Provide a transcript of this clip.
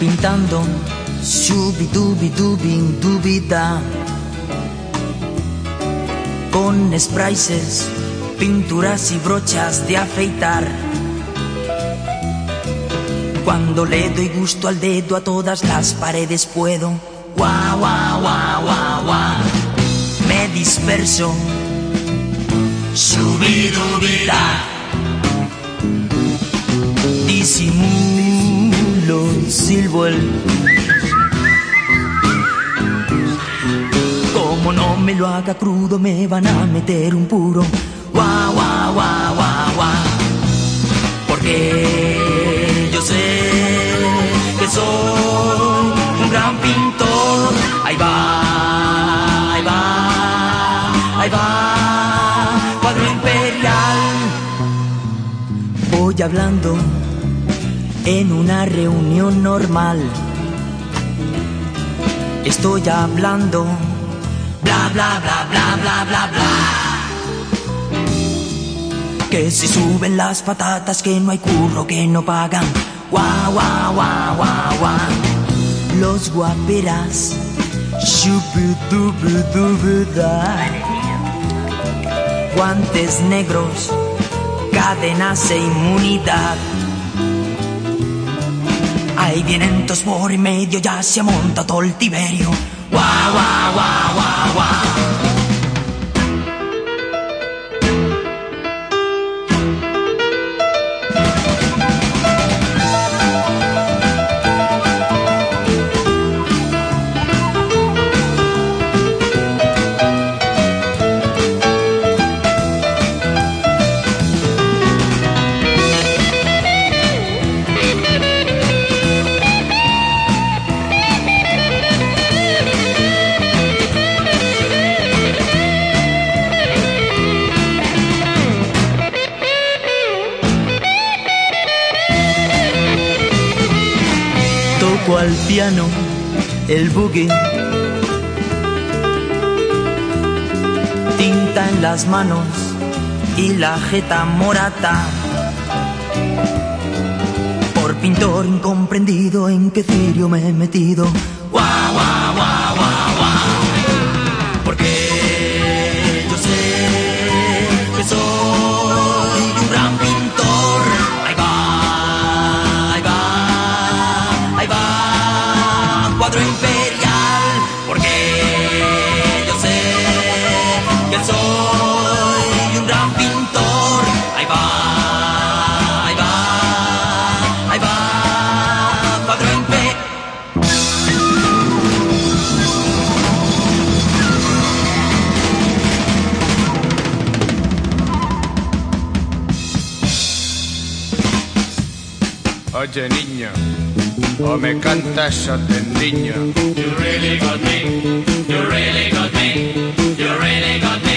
pintando, shubi dubi dubi dubida, con sprays, pinturas y brochas de afeitar. Cuando le doy gusto al dedo a todas las paredes puedo, guau, guau, guau, guau, guau, me disperso, disimulo, silbo el Como no me lo haga crudo, me van a meter un puro. Guau, guau, guau, guau, guau. Porque yo sé que soy un gran pintor. Ahí va, ahí va, ahí va. Cuadro imperial. Voy hablando en una reunión normal. Estoy hablando bla bla bla bla bla bla bla. Que si suben las patatas, que no hay curro, que no pagan. Guau, guau, guau, guau, guau. Los guaperas. Guantes negros, cadenas e inmunidad. Ahí vienen tos por en medio, ya se amonta todo el tiberio. Guau. Toco al piano el boogie. Tinta en las manos y la jeta morata. Por pintor incomprendido en qué cirio me he metido. Guau, guau, guau, guau, guau. Cuadro imperial. Porque yo sé que soy un gran pintor. Ahí va, ahí va, ahí va, cuadro imperial. Oye niño, o me cantas o te endiño. You really got me. You really got me. You really got me.